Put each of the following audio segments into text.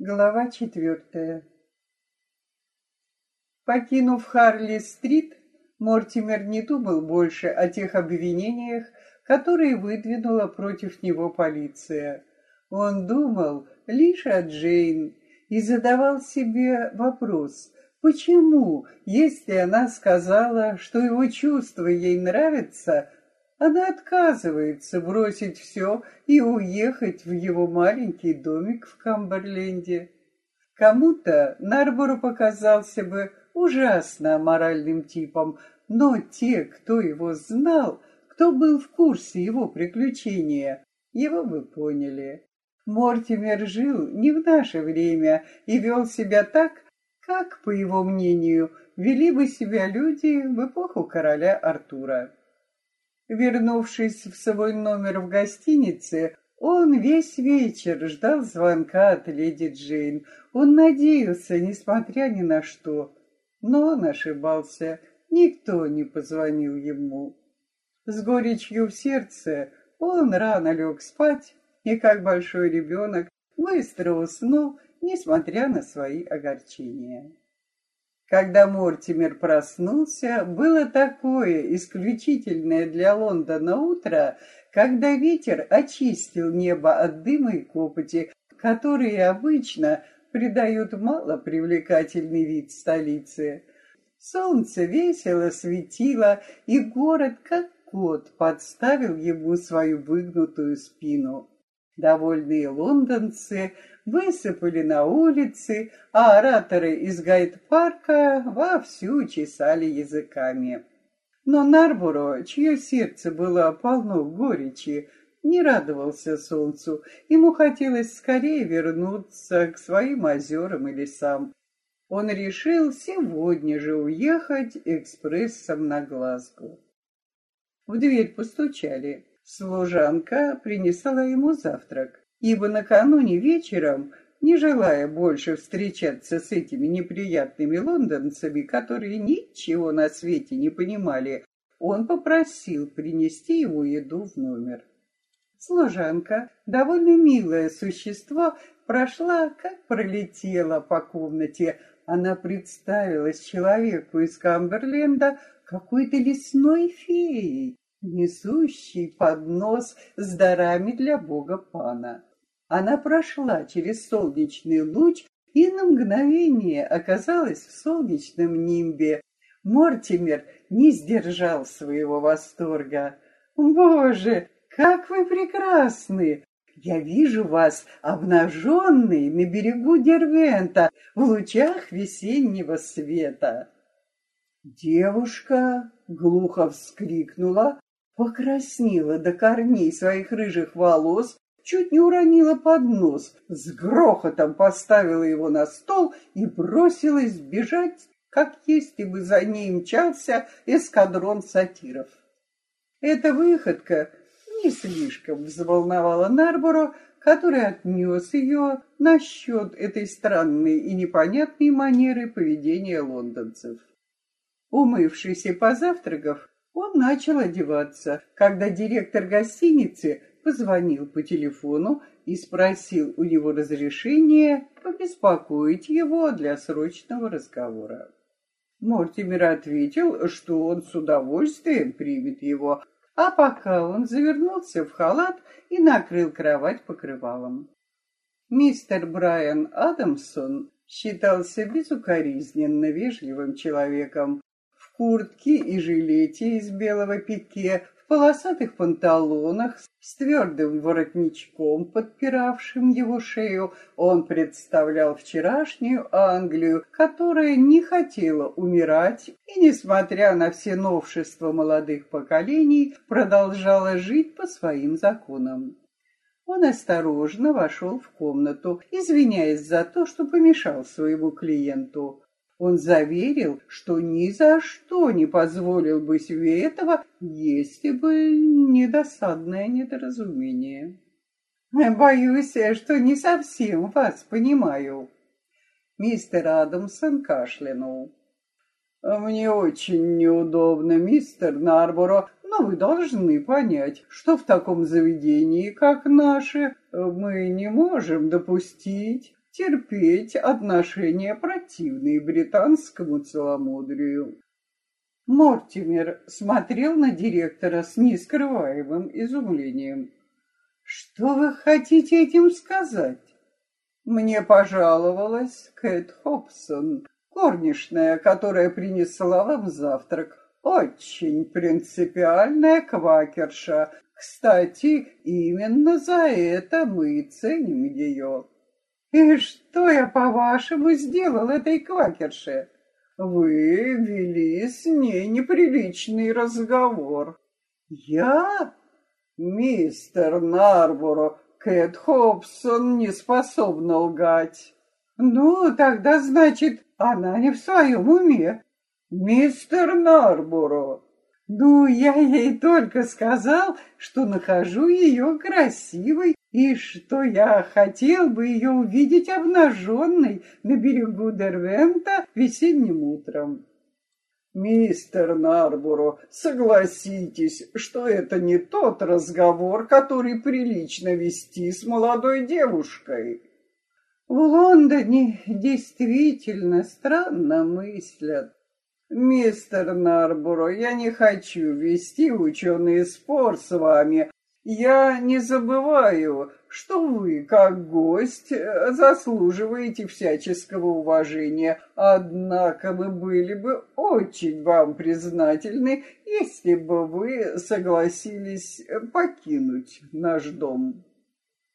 Глава четвертая. Покинув Харли-стрит, Мортимер не думал больше о тех обвинениях, которые выдвинула против него полиция. Он думал лишь о Джейн и задавал себе вопрос, почему, если она сказала, что его чувства ей нравятся, она отказывается бросить все и уехать в его маленький домик в Камберленде. Кому-то Нарбору показался бы ужасно аморальным типом, но те, кто его знал, кто был в курсе его приключения, его бы поняли. Мортимер жил не в наше время и вел себя так, как, по его мнению, вели бы себя люди в эпоху короля Артура. Вернувшись в свой номер в гостинице, он весь вечер ждал звонка от леди Джейн. Он надеялся, несмотря ни на что. Но он ошибался. Никто не позвонил ему. С горечью в сердце он рано лег спать и, как большой ребенок, быстро уснул, несмотря на свои огорчения. Когда Мортимер проснулся, было такое исключительное для Лондона утро, когда ветер очистил небо от дыма и копоти, которые обычно придают мало привлекательный вид столице. Солнце весело светило, и город, как кот, подставил ему свою выгнутую спину. Довольные лондонцы высыпали на улицы, а ораторы из гайд-парка вовсю чесали языками. Но Нарборо, чье сердце было полно горечи, не радовался солнцу. Ему хотелось скорее вернуться к своим озерам и лесам. Он решил сегодня же уехать экспрессом на Глазго. В дверь постучали. Служанка принесла ему завтрак, ибо накануне вечером, не желая больше встречаться с этими неприятными лондонцами, которые ничего на свете не понимали, он попросил принести ему еду в номер. Служанка, довольно милое существо, прошла, как пролетела по комнате. Она представилась человеку из Камберленда какой-то лесной феей, несущий поднос с дарами для бога Пана. Она прошла через солнечный луч и на мгновение оказалась в солнечном нимбе. Мортимер не сдержал своего восторга. «Боже, как вы прекрасны! Я вижу вас обнаженный на берегу Дервента в лучах весеннего света!» Девушка глухо вскрикнула, покраснела до корней своих рыжих волос, чуть не уронила поднос, с грохотом поставила его на стол и бросилась бежать, как если бы за ней мчался эскадрон сатиров. Эта выходка не слишком взволновала Нарборо, который отнес ее насчет этой странной и непонятной манеры поведения лондонцев. Умывшись и позавтракав, он начал одеваться, когда директор гостиницы позвонил по телефону и спросил у него разрешения побеспокоить его для срочного разговора. Мортимер ответил, что он с удовольствием примет его, а пока он завернулся в халат и накрыл кровать покрывалом. Мистер Брайан Адамсон считался безукоризненно вежливым человеком, куртке и жилете из белого пике, в полосатых панталонах с твердым воротничком, подпиравшим его шею, он представлял вчерашнюю Англию, которая не хотела умирать и, несмотря на все новшества молодых поколений, продолжала жить по своим законам. Он осторожно вошел в комнату, извиняясь за то, что помешал своему клиенту. Он заверил, что ни за что не позволил бы себе этого, если бы не досадное недоразумение. Боюсь, что не совсем вас понимаю. Мистер Адамсон кашлянул. Мне очень неудобно, мистер Нарборо, но вы должны понять, что в таком заведении, как наше, мы не можем допустить терпеть отношения, противные британскому целомудрию. Мортимер смотрел на директора с нескрываемым изумлением. «Что вы хотите этим сказать?» Мне пожаловалась Кэт Хобсон, горничная, которая принесла вам завтрак. Очень принципиальная квакерша. Кстати, именно за это мы ценим ее. И что я, по-вашему, сделал этой квакерше? Вы вели с ней неприличный разговор. Я? Мистер Нарборо, Кэт Хобсон не способна лгать. Ну, тогда, значит, она не в своем уме. Мистер Нарборо, ну, я ей только сказал, что нахожу ее красивой и что я хотел бы ее увидеть обнаженной на берегу Дервента весенним утром. Мистер Нарборо, согласитесь, что это не тот разговор, который прилично вести с молодой девушкой. В Лондоне действительно странно мыслят. Мистер Нарборо, я не хочу вести ученый спор с вами. Я не забываю, что вы, как гость, заслуживаете всяческого уважения. Однако мы были бы очень вам признательны, если бы вы согласились покинуть наш дом.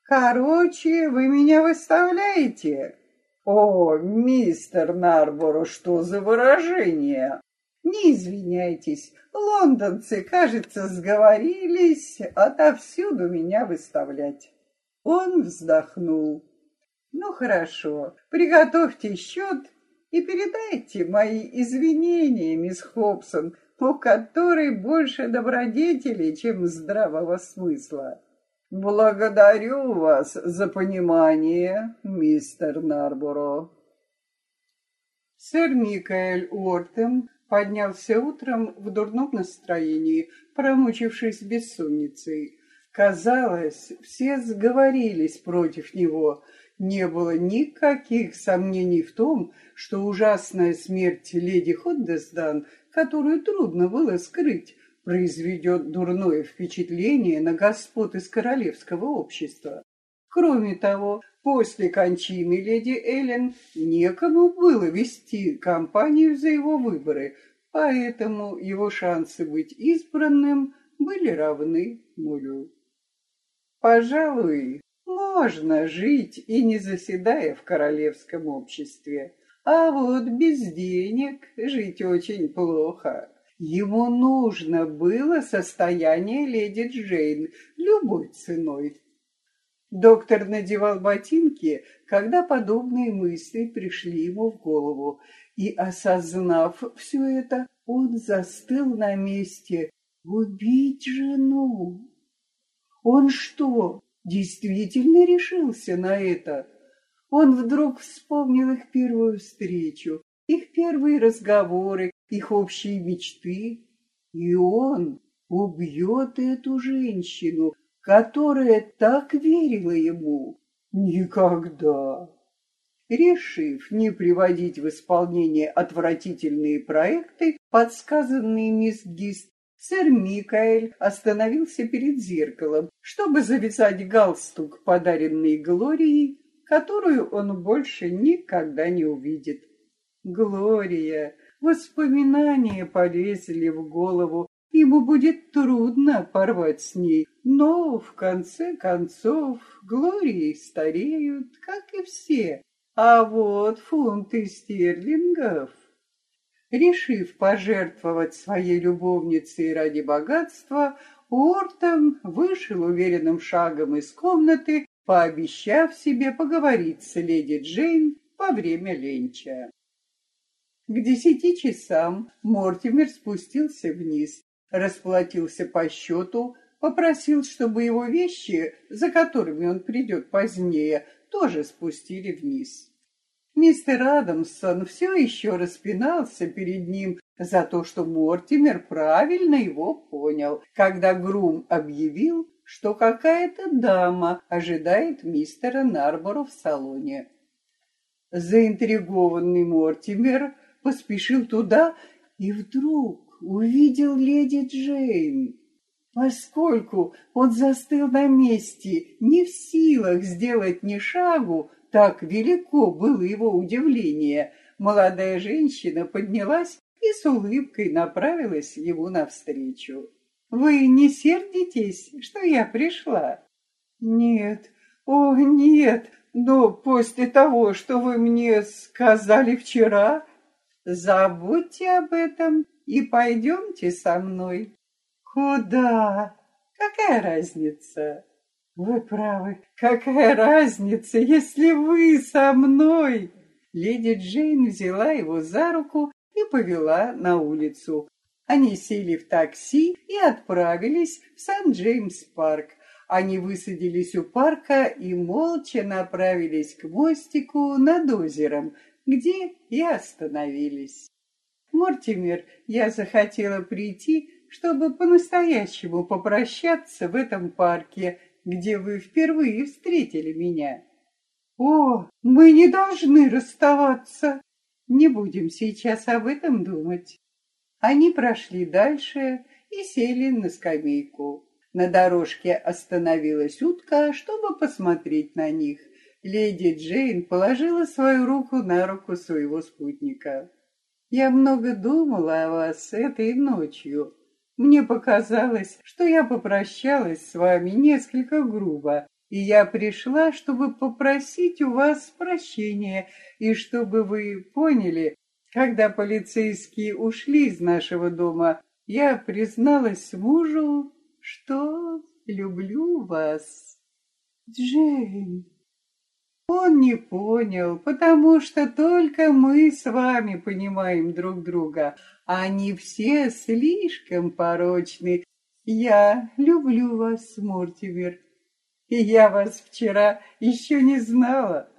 Короче, вы меня выставляете? О, мистер Нарборо, что за выражение? Не извиняйтесь, лондонцы, кажется, сговорились отовсюду меня выставлять. Он вздохнул. Ну хорошо, приготовьте счет и передайте мои извинения, мисс Хобсон, у которой больше добродетели, чем здравого смысла. Благодарю вас за понимание, мистер Нарборо. Сэр Микаэль Уортем поднялся утром в дурном настроении, промучившись бессонницей. Казалось, все сговорились против него. Не было никаких сомнений в том, что ужасная смерть леди Ходдесдан, которую трудно было скрыть, произведет дурное впечатление на господ из королевского общества. Кроме того, после кончины леди Эллен некому было вести кампанию за его выборы, поэтому его шансы быть избранным были равны нулю. Пожалуй, можно жить и не заседая в королевском обществе, а вот без денег жить очень плохо. Ему нужно было состояние леди Джейн любой ценой. Доктор надевал ботинки, когда подобные мысли пришли ему в голову, и, осознав все это, он застыл на месте. Убить жену? Он что, действительно решился на это? Он вдруг вспомнил их первую встречу, их первые разговоры, их общие мечты, и он убьет эту женщину, которая так верила ему. Никогда. Решив не приводить в исполнение отвратительные проекты, подсказанные мисс Гист, сэр Микаэль остановился перед зеркалом, чтобы завязать галстук, подаренный Глорией, которую он больше никогда не увидит. Глория, воспоминания полезли в голову, ему будет трудно порвать с ней, но в конце концов Глории стареют, как и все, а вот фунты стерлингов. Решив пожертвовать своей любовницей ради богатства, Уортон вышел уверенным шагом из комнаты, пообещав себе поговорить с леди Джейн во время ленча. К десяти часам Мортимер спустился вниз, расплатился по счету, попросил, чтобы его вещи, за которыми он придет позднее, тоже спустили вниз. Мистер Адамсон все еще распинался перед ним за то, что Мортимер правильно его понял, когда Грум объявил, что какая-то дама ожидает мистера Нарборо в салоне. Заинтригованный Мортимер поспешил туда и вдруг увидел леди Джейн. Поскольку он застыл на месте, не в силах сделать ни шагу, так велико было его удивление, молодая женщина поднялась и с улыбкой направилась ему навстречу. «Вы не сердитесь, что я пришла?» «Нет, о, нет, но после того, что вы мне сказали вчера, забудьте об этом и пойдемте со мной». Куда? Какая разница? Вы правы. Какая разница, если вы со мной? Леди Джейн взяла его за руку и повела на улицу. Они сели в такси и отправились в Сан-Джеймс-парк. Они высадились у парка и молча направились к мостику над озером, где и остановились. «Мортимер, я захотела прийти чтобы по-настоящему попрощаться в этом парке, где вы впервые встретили меня. О, мы не должны расставаться. Не будем сейчас об этом думать. Они прошли дальше и сели на скамейку. На дорожке остановилась утка, чтобы посмотреть на них. Леди Джейн положила свою руку на руку своего спутника. «Я много думала о вас этой ночью», мне показалось, что я попрощалась с вами несколько грубо, и я пришла, чтобы попросить у вас прощения, и чтобы вы поняли, когда полицейские ушли из нашего дома, я призналась мужу, что люблю вас. Джейн, он не понял, потому что только мы с вами понимаем друг друга. Они все слишком порочны. Я люблю вас, Мортимер, и я вас вчера еще не знала.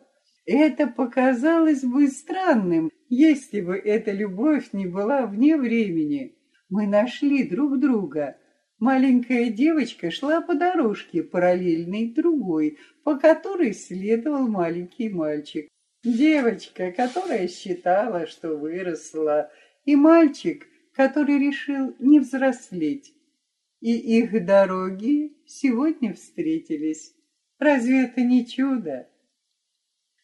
Это показалось бы странным, если бы эта любовь не была вне времени. Мы нашли друг друга. Маленькая девочка шла по дорожке, параллельной другой, по которой следовал маленький мальчик. Девочка, которая считала, что выросла, и мальчик, который решил не взрослеть. И их дороги сегодня встретились. Разве это не чудо?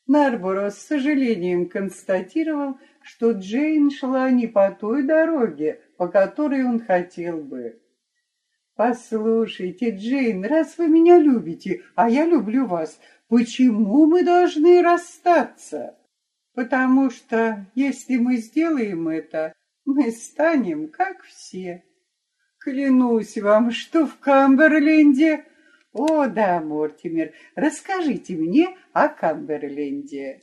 Нарборо с сожалением констатировал, что Джейн шла не по той дороге, по которой он хотел бы. «Послушайте, Джейн, раз вы меня любите, а я люблю вас, почему мы должны расстаться?» «Потому что, если мы сделаем это, мы станем, как все. Клянусь вам, что в Камберленде...» «О, да, Мортимер, расскажите мне о Камберленде».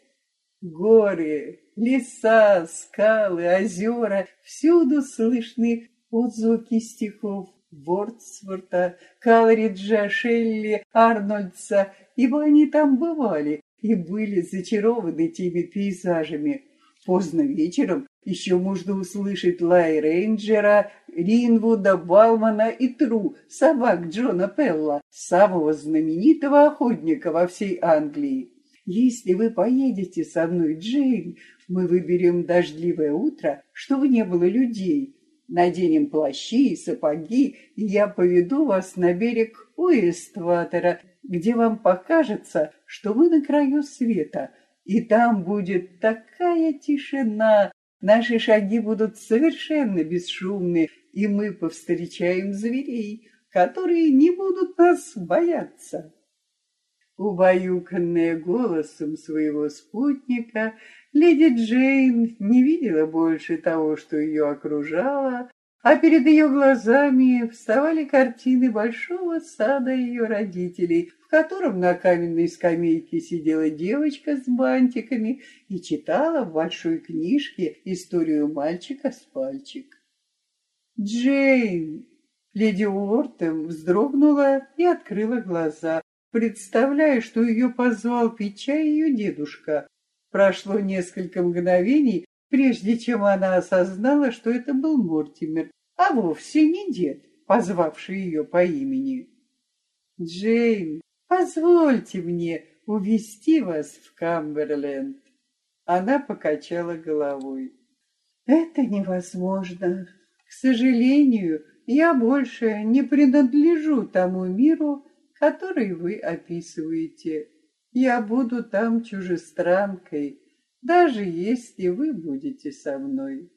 Горы, леса, скалы, озера, всюду слышны отзвуки стихов Вордсворта, Калриджа, Шелли, Арнольдса, ибо они там бывали и были зачарованы теми пейзажами. Поздно вечером еще можно услышать лай рейнджера, Ринвуда, Балмана и Тру, собак Джона Пелла, самого знаменитого охотника во всей Англии. Если вы поедете со мной, Джейн, мы выберем дождливое утро, чтобы не было людей, Наденем плащи и сапоги, и я поведу вас на берег Уэстватера, где вам покажется, что вы на краю света, и там будет такая тишина, наши шаги будут совершенно бесшумны, и мы повстречаем зверей, которые не будут нас бояться. Убаюканная голосом своего спутника, Леди Джейн не видела больше того, что ее окружало, а перед ее глазами вставали картины большого сада ее родителей, в котором на каменной скамейке сидела девочка с бантиками и читала в большой книжке историю мальчика с пальчик. «Джейн!» Леди Уортем вздрогнула и открыла глаза, представляя, что ее позвал печа ее дедушка. Прошло несколько мгновений, прежде чем она осознала, что это был Мортимер, а вовсе не дед, позвавший ее по имени. «Джейн, позвольте мне увести вас в Камберленд». Она покачала головой. Это невозможно. К сожалению, я больше не принадлежу тому миру, который вы описываете. Я буду там чужестранкой, даже если вы будете со мной.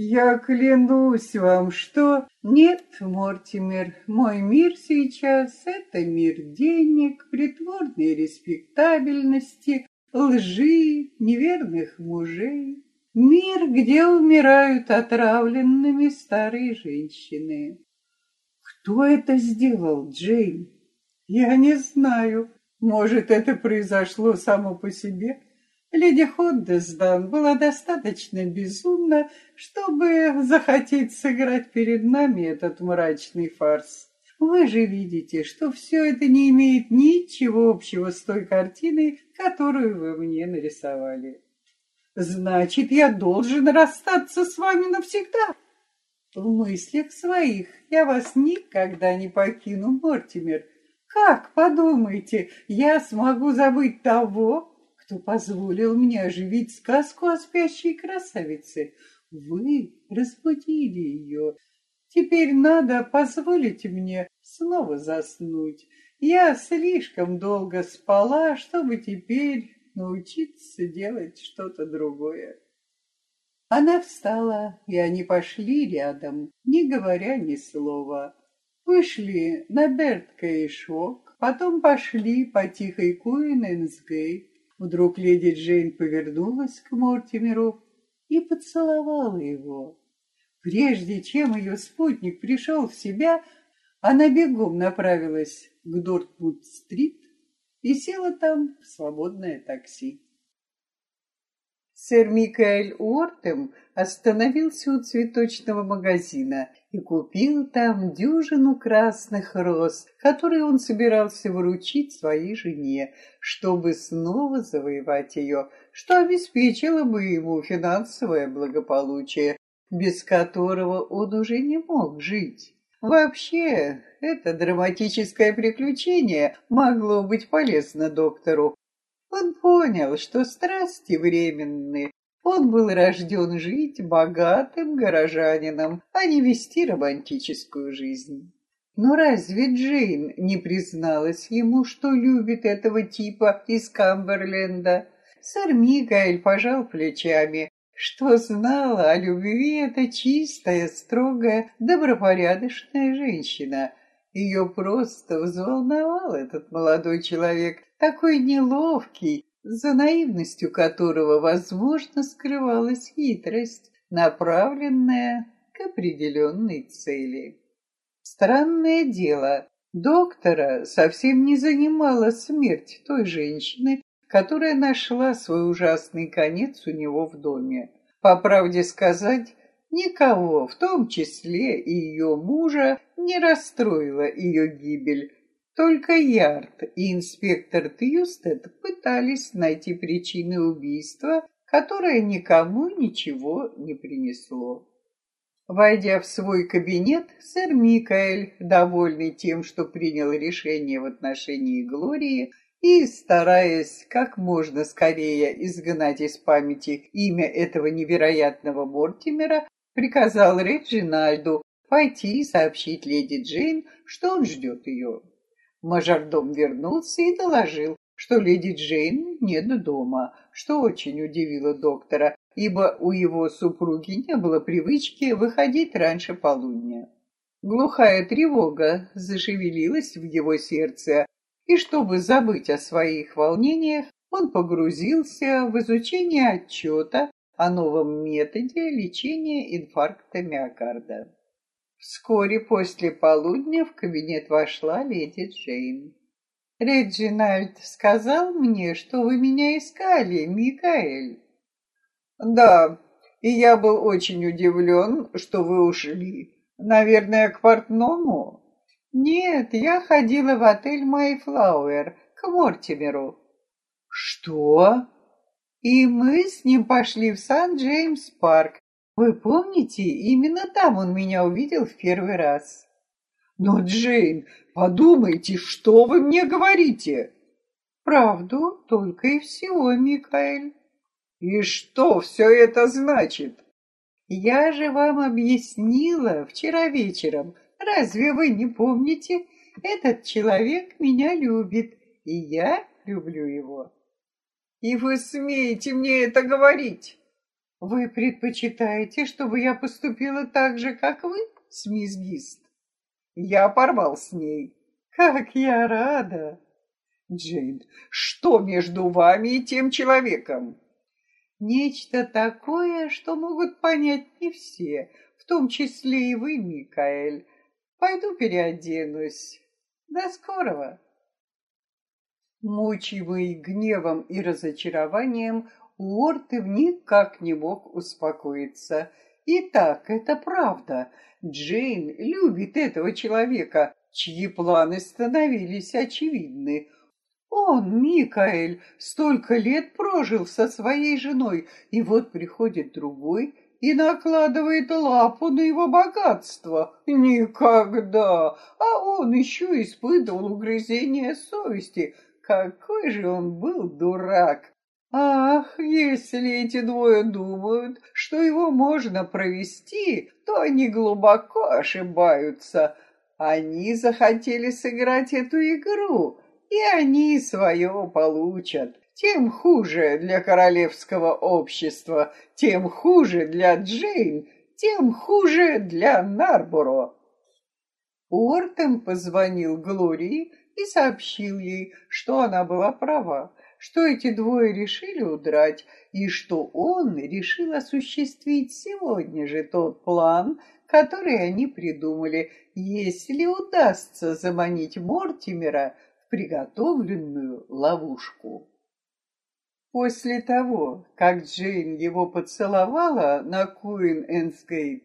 Я клянусь вам, что... Нет, Мортимер, мой мир сейчас — это мир денег, притворной респектабельности, лжи, неверных мужей. Мир, где умирают отравленными старые женщины. Кто это сделал, Джейн? Я не знаю. Может, это произошло само по себе? Леди Ходдесдан была достаточно безумна, чтобы захотеть сыграть перед нами этот мрачный фарс. Вы же видите, что все это не имеет ничего общего с той картиной, которую вы мне нарисовали. Значит, я должен расстаться с вами навсегда. В мыслях своих я вас никогда не покину, Мортимер. Как, подумайте, я смогу забыть того, кто позволил мне оживить сказку о спящей красавице. Вы разбудили ее. Теперь надо позволить мне снова заснуть. Я слишком долго спала, чтобы теперь научиться делать что-то другое. Она встала, и они пошли рядом, не говоря ни слова. Вышли на Бертка и Шок, потом пошли по тихой Куиненсгейт, Вдруг леди Джейн повернулась к Мортимеру и поцеловала его. Прежде чем ее спутник пришел в себя, она бегом направилась к Дортмунд-стрит и села там в свободное такси. Сэр Микаэль Уортем остановился у цветочного магазина и купил там дюжину красных роз, которые он собирался вручить своей жене, чтобы снова завоевать ее, что обеспечило бы ему финансовое благополучие, без которого он уже не мог жить. Вообще, это драматическое приключение могло быть полезно доктору, он понял, что страсти временны. Он был рожден жить богатым горожанином, а не вести романтическую жизнь. Но разве Джейн не призналась ему, что любит этого типа из Камберленда? Сэр Мигаэль пожал плечами. Что знала о любви эта чистая, строгая, добропорядочная женщина. Ее просто взволновал этот молодой человек, такой неловкий, за наивностью которого, возможно, скрывалась хитрость, направленная к определенной цели. Странное дело, доктора совсем не занимала смерть той женщины, которая нашла свой ужасный конец у него в доме. По правде сказать, никого, в том числе и ее мужа, не расстроила ее гибель, только Ярд и инспектор Тьюстед пытались найти причины убийства, которое никому ничего не принесло. Войдя в свой кабинет, сэр Микаэль, довольный тем, что принял решение в отношении Глории, и, стараясь как можно скорее изгнать из памяти имя этого невероятного Мортимера, приказал Реджинальду пойти и сообщить леди Джейн, что он ждет ее. Мажордом вернулся и доложил, что леди Джейн нет дома, что очень удивило доктора, ибо у его супруги не было привычки выходить раньше полудня. Глухая тревога зашевелилась в его сердце, и чтобы забыть о своих волнениях, он погрузился в изучение отчета о новом методе лечения инфаркта миокарда. Вскоре после полудня в кабинет вошла леди Джейн. «Реджинальд сказал мне, что вы меня искали, Микаэль». «Да, и я был очень удивлен, что вы ушли. Наверное, к портному?» «Нет, я ходила в отель Майфлауэр, к Мортимеру». «Что?» «И мы с ним пошли в Сан-Джеймс-парк, вы помните, именно там он меня увидел в первый раз. Но, Джейн, подумайте, что вы мне говорите? Правду только и всего, Микаэль. И что все это значит? Я же вам объяснила вчера вечером. Разве вы не помните? Этот человек меня любит, и я люблю его. И вы смеете мне это говорить? Вы предпочитаете, чтобы я поступила так же, как вы, с мисс Гист? Я порвал с ней. Как я рада! Джейн, что между вами и тем человеком? Нечто такое, что могут понять не все, в том числе и вы, Микаэль. Пойду переоденусь. До скорого. Мучимый гневом и разочарованием, Уортов никак не мог успокоиться. И так, это правда. Джейн любит этого человека, чьи планы становились очевидны. Он, Микаэль, столько лет прожил со своей женой, и вот приходит другой и накладывает лапу на его богатство. Никогда! А он еще испытывал угрызение совести. Какой же он был дурак! Ах, если эти двое думают, что его можно провести, то они глубоко ошибаются. Они захотели сыграть эту игру, и они свое получат. Тем хуже для королевского общества, тем хуже для Джейн, тем хуже для Нарборо. Уортон позвонил Глории и сообщил ей, что она была права что эти двое решили удрать, и что он решил осуществить сегодня же тот план, который они придумали, если удастся заманить Мортимера в приготовленную ловушку. После того, как Джейн его поцеловала на Куин-Энсгейт,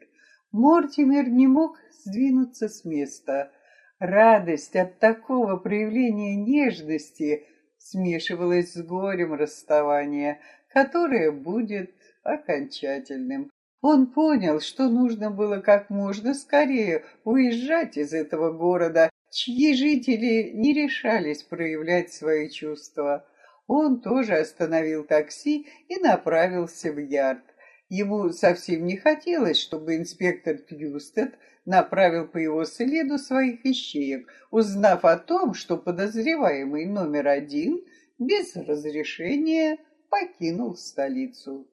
Мортимер не мог сдвинуться с места. Радость от такого проявления нежности смешивалось с горем расставания, которое будет окончательным. Он понял, что нужно было как можно скорее уезжать из этого города, чьи жители не решались проявлять свои чувства. Он тоже остановил такси и направился в Ярд. Ему совсем не хотелось, чтобы инспектор Тьюстед направил по его следу своих ищеек, узнав о том, что подозреваемый номер один без разрешения покинул столицу.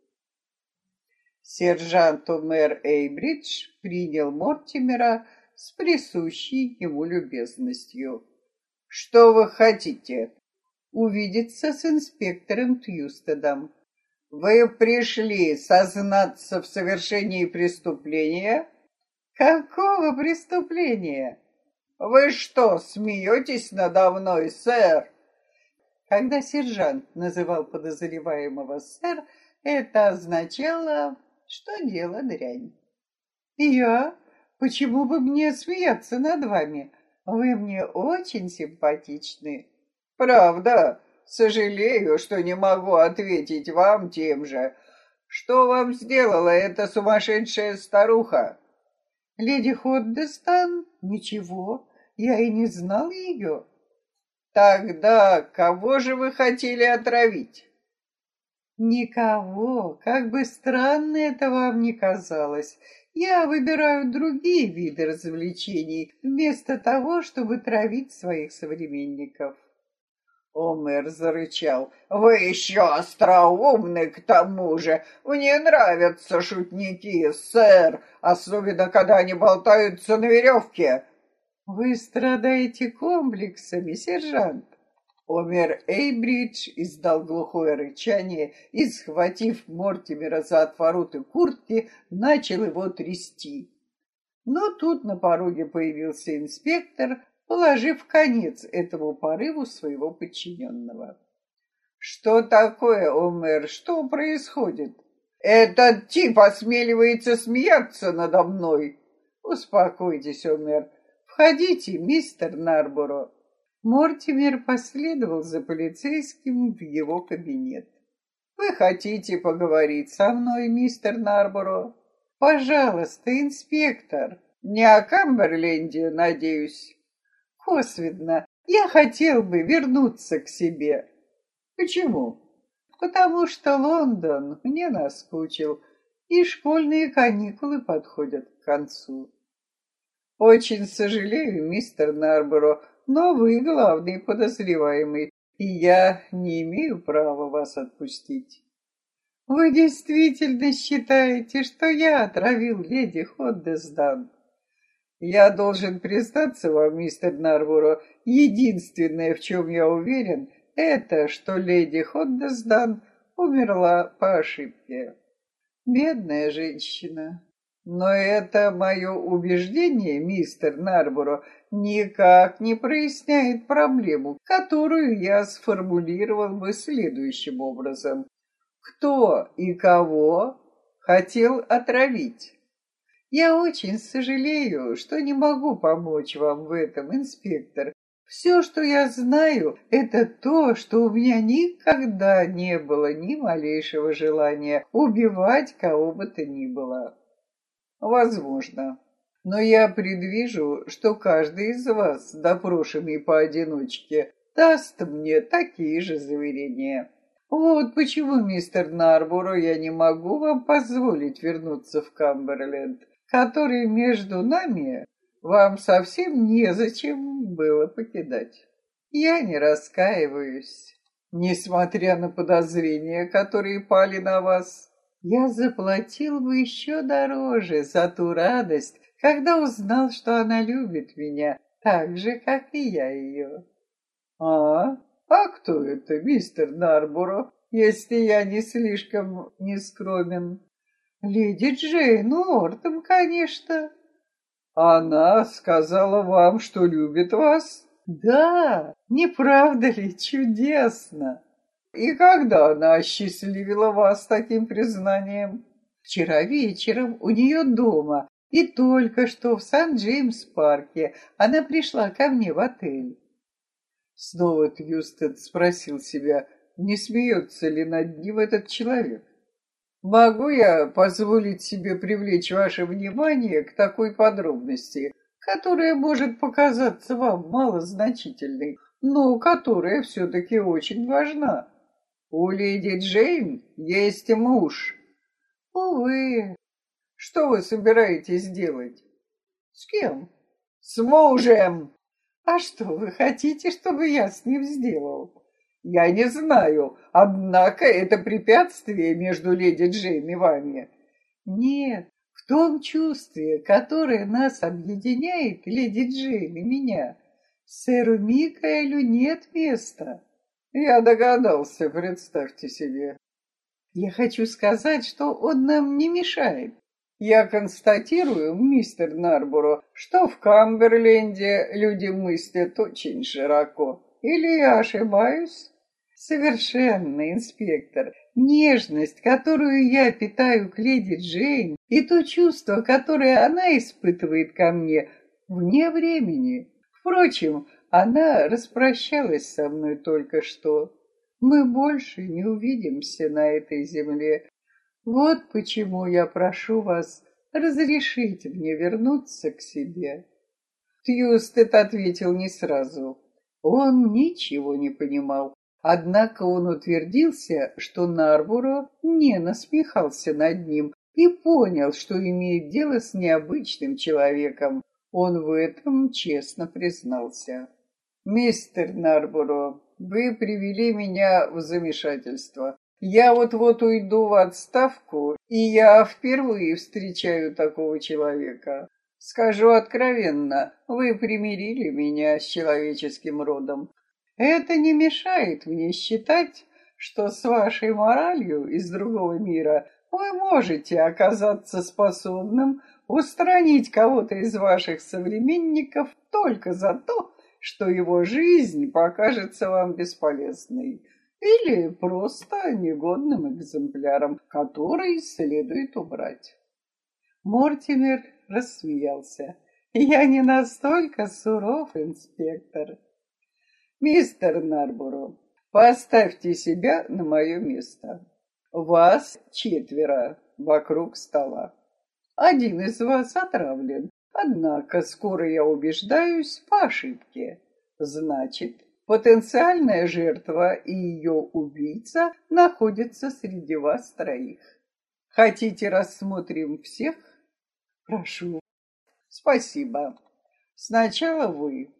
Сержант-мэр Эйбридж принял Мортимера с присущей ему любезностью. «Что вы хотите?» «Увидеться с инспектором Тьюстедом». «Вы пришли сознаться в совершении преступления?» Какого преступления? Вы что, смеетесь надо мной, сэр? Когда сержант называл подозреваемого сэр, это означало, что дело дрянь. Я? Почему бы мне смеяться над вами? Вы мне очень симпатичны. Правда, сожалею, что не могу ответить вам тем же. Что вам сделала эта сумасшедшая старуха? Леди Ходдестан? Ничего, я и не знал ее. Тогда кого же вы хотели отравить? Никого, как бы странно это вам ни казалось. Я выбираю другие виды развлечений, вместо того, чтобы травить своих современников. Омер зарычал. «Вы еще остроумны к тому же. Мне нравятся шутники, сэр, особенно когда они болтаются на веревке». «Вы страдаете комплексами, сержант?» Омер Эйбридж издал глухое рычание и, схватив Мортимера за отвороты куртки, начал его трясти. Но тут на пороге появился инспектор, положив конец этому порыву своего подчиненного. «Что такое, Омер? Что происходит? Этот тип осмеливается смеяться надо мной!» «Успокойтесь, Омер. Входите, мистер Нарборо». Мортимер последовал за полицейским в его кабинет. «Вы хотите поговорить со мной, мистер Нарборо?» «Пожалуйста, инспектор. Не о Камберленде, надеюсь?» Косвенно. Я хотел бы вернуться к себе. Почему? потому что Лондон мне наскучил, и школьные каникулы подходят к концу. Очень сожалею, мистер Нарборо, но вы главный подозреваемый, и я не имею права вас отпустить. Вы действительно считаете, что я отравил леди Ходдесдан? Я должен признаться вам, мистер Нарборо, единственное, в чем я уверен, это, что леди Ходдесдан умерла по ошибке. Бедная женщина. Но это мое убеждение, мистер Нарборо, никак не проясняет проблему, которую я сформулировал бы следующим образом. Кто и кого хотел отравить? Я очень сожалею, что не могу помочь вам в этом, инспектор. Все, что я знаю, это то, что у меня никогда не было ни малейшего желания убивать кого бы то ни было. Возможно. Но я предвижу, что каждый из вас, допрошенный поодиночке, даст мне такие же заверения. Вот почему, мистер Нарборо, я не могу вам позволить вернуться в Камберленд, который между нами вам совсем незачем было покидать. Я не раскаиваюсь, несмотря на подозрения, которые пали на вас. Я заплатил бы еще дороже за ту радость, когда узнал, что она любит меня так же, как и я ее. А? А кто это, мистер Нарборо, если я не слишком нескромен? Леди Джейн Уортон, конечно. Она сказала вам, что любит вас? Да, не правда ли чудесно? И когда она осчастливила вас таким признанием? Вчера вечером у нее дома, и только что в Сан-Джеймс-парке она пришла ко мне в отель. Снова Тьюстед спросил себя, не смеется ли над ним этот человек. Могу я позволить себе привлечь ваше внимание к такой подробности, которая может показаться вам малозначительной, но которая все-таки очень важна. У леди Джейн есть муж. Увы. Что вы собираетесь делать? С кем? С мужем. А что вы хотите, чтобы я с ним сделал? Я не знаю, однако это препятствие между леди Джейн и вами. Нет, в том чувстве, которое нас объединяет, леди Джейн и меня, сэру Микаэлю нет места. Я догадался, представьте себе. Я хочу сказать, что он нам не мешает. Я констатирую, мистер Нарборо, что в Камберленде люди мыслят очень широко. Или я ошибаюсь? Совершенно, инспектор. Нежность, которую я питаю к леди Джейн, и то чувство, которое она испытывает ко мне, вне времени. Впрочем, она распрощалась со мной только что. Мы больше не увидимся на этой земле. Вот почему я прошу вас разрешить мне вернуться к себе. Тьюстед ответил не сразу. Он ничего не понимал. Однако он утвердился, что Нарбуро не насмехался над ним и понял, что имеет дело с необычным человеком. Он в этом честно признался. «Мистер Нарбуро, вы привели меня в замешательство. Я вот-вот уйду в отставку, и я впервые встречаю такого человека. Скажу откровенно, вы примирили меня с человеческим родом. Это не мешает мне считать, что с вашей моралью из другого мира вы можете оказаться способным устранить кого-то из ваших современников только за то, что его жизнь покажется вам бесполезной или просто негодным экземпляром, который следует убрать. Мортимер рассмеялся. «Я не настолько суров, инспектор. Мистер Нарборо, поставьте себя на мое место. Вас четверо вокруг стола. Один из вас отравлен, однако скоро я убеждаюсь по ошибке. Значит, Потенциальная жертва и ее убийца находятся среди вас троих. Хотите, рассмотрим всех? Прошу. Спасибо. Сначала вы.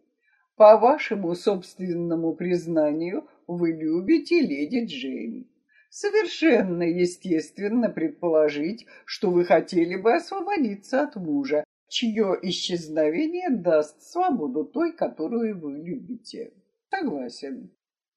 По вашему собственному признанию, вы любите леди Джейн. Совершенно естественно предположить, что вы хотели бы освободиться от мужа, чье исчезновение даст свободу той, которую вы любите. Согласен.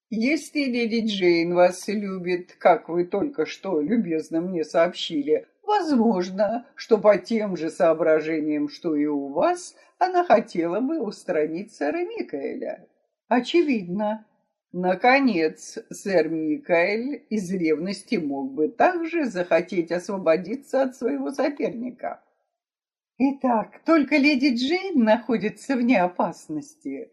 Если леди Джейн вас любит, как вы только что любезно мне сообщили, возможно, что по тем же соображениям, что и у вас, она хотела бы устранить сэра Микаэля. Очевидно. Наконец, сэр Микаэль из ревности мог бы также захотеть освободиться от своего соперника. Итак, только леди Джейн находится вне опасности.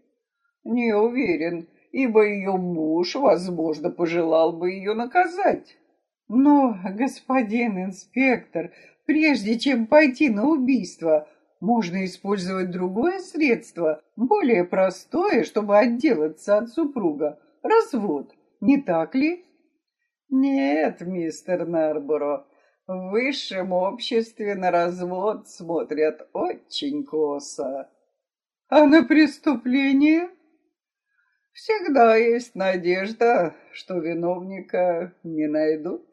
Не уверен, ибо ее муж, возможно, пожелал бы ее наказать. Но, господин инспектор, прежде чем пойти на убийство, можно использовать другое средство, более простое, чтобы отделаться от супруга. Развод, не так ли? Нет, мистер Нарборо, в высшем обществе на развод смотрят очень косо. А на преступление? Всегда есть надежда, что виновника не найдут.